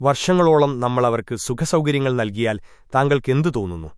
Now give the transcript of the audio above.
വർഷങ്ങളോളം നമ്മളവർക്ക് സുഖസൗകര്യങ്ങൾ നൽകിയാൽ താങ്കൾക്കെന്തു തോന്നുന്നു?